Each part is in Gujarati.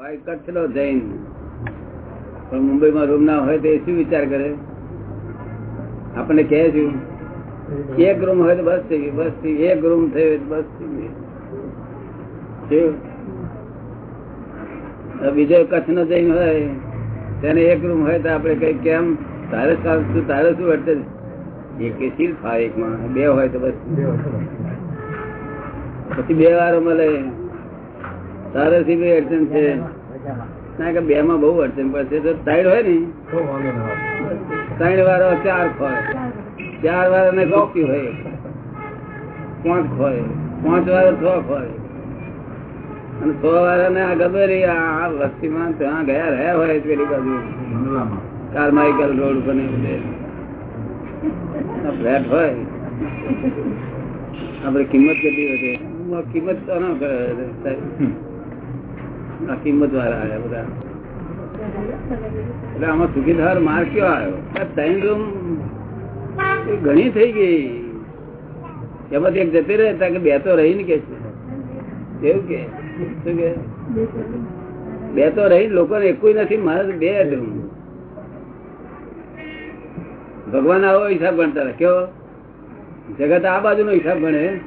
હોય કચ્છનો જૈન પણ મુંબઈમાં રૂમ ના હોય તો એ શું વિચાર કરે? આપણને કહે છું એક રૂમ હોય તો બસ થઈ ગયું બસ થઈ એક રૂમ થયો બસ થઈ ગયું. બીજો કચ્છનો જૈન હોય તેને એક રૂમ હોય તો આપણે કઈ કેમ? તારે શું તારે શું વર્તે એક શીલ ફાવે એકમાં બે હોય તો બસ. પછી બે વાર મળે. તારે બે અડચણ છે? ના કે બે માં બહુ અડચણ પડશે તો સાઈડ હોય ને? ત્રણ વાળો ચાર ખોય ચાર વાળા ને ગોપી હોય. પાંચ ખોય પાંચ વાળો છ ખોય અને છ વાળા ને આ ગમે રહી આ વસ્તીમાં ત્યાં ગયા રહ્યા હોય પેલી બાજુ. કારમાઇકલ રોડ ઉપર ફ્લેટ હોય. આપડે કિંમત કેટલી હોય કિંમત તો ના કરે. કિંમત વાળા આવ્યા બધા. એટલે આમાં સુખીધાર માર કયો આવ્યો? આ રૂમ ઘણી થઈ ગઈ. એમાંથી એક જતી રહેતા કે બે તો રહી ને કે છે. એવું કે? શું કે? બે તો રહી લોકો એકુય નથી, મારે બે રૂમ. ભગવાન આવો હિસાબ ગણતા કેવો જગત આ બાજુ નો હિસાબ ગણે.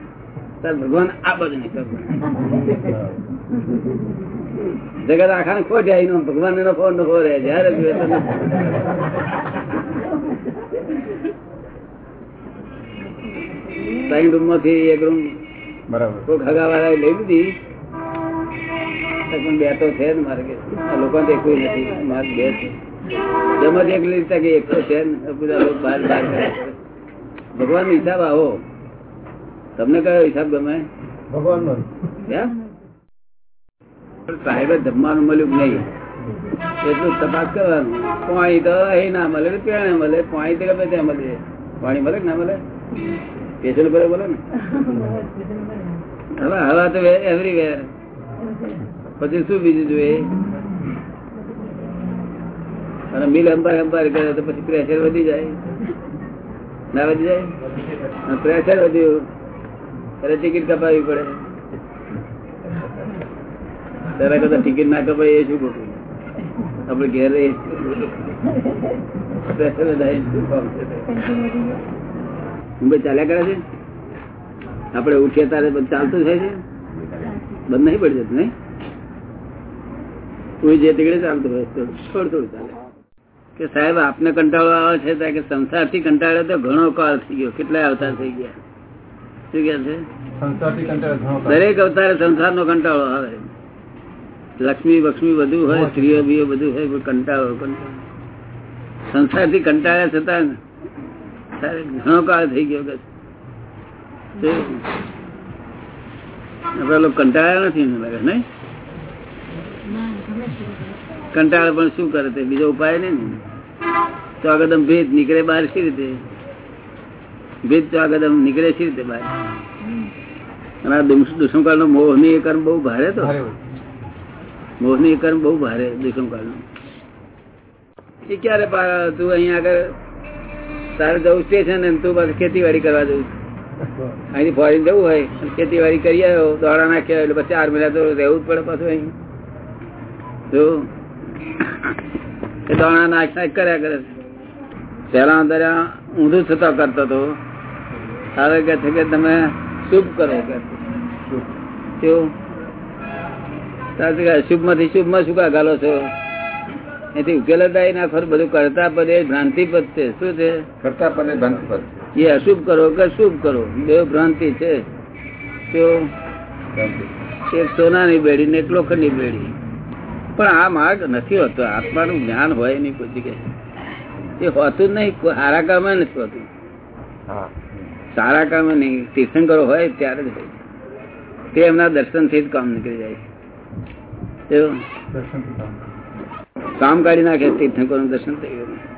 તાર ભગવાન આ બધું જગત આખા ને ખોટ જાય ભગવાન એનો ફોન નો રહે જયારે ત્રણ રૂમમાંથી એક રૂમ બરાબર. કોઈ ખગાવાળા લઈ લીધી. પણ બે તો છે ને મારે કે આ લોકોને તો નથી મારે બે છે. જેમાંથી એક લીધા કે એક તો છે ને બધા લોકો બહાર બહાર ભગવાન હિસાબ આવો. તમને કયો હિસાબ ગમે? ભગવાન નો. એમ? જમવાનું મળ્યું નહીં? એટલું તપાસ કરવાનું. પાણી તો એ ના મળે પેણે મળે. પાણી તો ગમે ત્યાં મળે. પાણી મળે ના મળે? પેશલ પર બોલે ને. હવે હવા તો એવરીવેર પછી શું બીજું જોઈએ? અને મિલ અંબાર અંબાર કરે તો પછી પ્રેશર વધી જાય. ના વધી જાય? પ્રેશર વધ્યું. ત્યારે ટિકિટ કપાવી પડે. તારા કરતા ટિકિટ ના કપાય એ શું ખોટું? આપડે ઘેર? મુંબઈ ચાલ્યા કરે છે? આપડે ઉઠીએ તારે ચાલતું થાય છે? બંધ નહીં પડી જતું, નહીં? તું જે તીકડે ચાલતું હોય થોડું થોડું ચાલે. કે સાહેબ, આપને કંટાળો આવે છે કે સંસારથી કંટાળ્યો તો ઘણો કાળ થઈ ગયો. કેટલાય અવતાર થઈ ગયા. શું કે છે. દરેક અવતારે સંસાર નો કંટાળો આવે. લક્ષ્મી વક્ષ્મી બધું હોય સ્ત્રીઓ બીઓ બધું હોય કંટાળો કંટાળો. સંસારથી કંટાળ્યા છતાં ઘણો કાળ થઈ ગયો કે આપડે કંટાળ્યા નથી લાગે નઈ કંટાળે પણ શું કરે તે? બીજો ઉપાય નહીં ને. તો આગળ ભેદ નીકળે બહાર સી રીતે? ભેદ આગળ નીકળે છે રીતે બહાર અને દુષ્મકાળ નો મોહની કર્મ બહુ ભારે તો. મોહની કર્મ બહુ ભારે દુષ્મકાળ નો એ ક્યારે તું અહીંયા આગળ તારે જવું સ્ટેશન ને તું પાસે ખેતીવાડી કરવા જવું. અહીંથી ફોરેન જવું હોય ખેતીવાડી કરી આવ્યો દોડા નાખ્યા એટલે પછી ચાર મહિના તો રહેવું જ પડે પાછું અહીં. જો. દોડા નાખ નાખ કર્યા કરે. પેલા અંદર ઊંધું થતા કરતો હતો હવે કે છે કે તમે શુભ કરો કેવું? અશુભમાંથી શુભમાં શું કા ગાલો છો? એથી ઉકેલ જ આવી નાખો બધું કરતા પદે ભ્રાંતિ પદ છે. શું છે? કરતા પદે ભ્રાંતિ પદ. એ અશુભ કરો કે શુભ કરો? બે ભ્રાંતિ છે. ભ્રાંતિ. એક સોનાની બેડી ને એક લોખંડની બેડી. પણ આ માર્ગ નથી હોતો. આત્માનું જ્ઞાન હોય નહીં કોઈ જગ્યાએ. એ હોતું જ નહીં. હારા કામે નથી હોતું. હા. સારા કામ નહીં તીર્થંકરો હોય ત્યારે જ હોય. તે એમના દર્શનથી જ કામ નીકળી જાય. કામ કાઢી નાખે તીર્થંકરો દર્શન થઈ ગયું.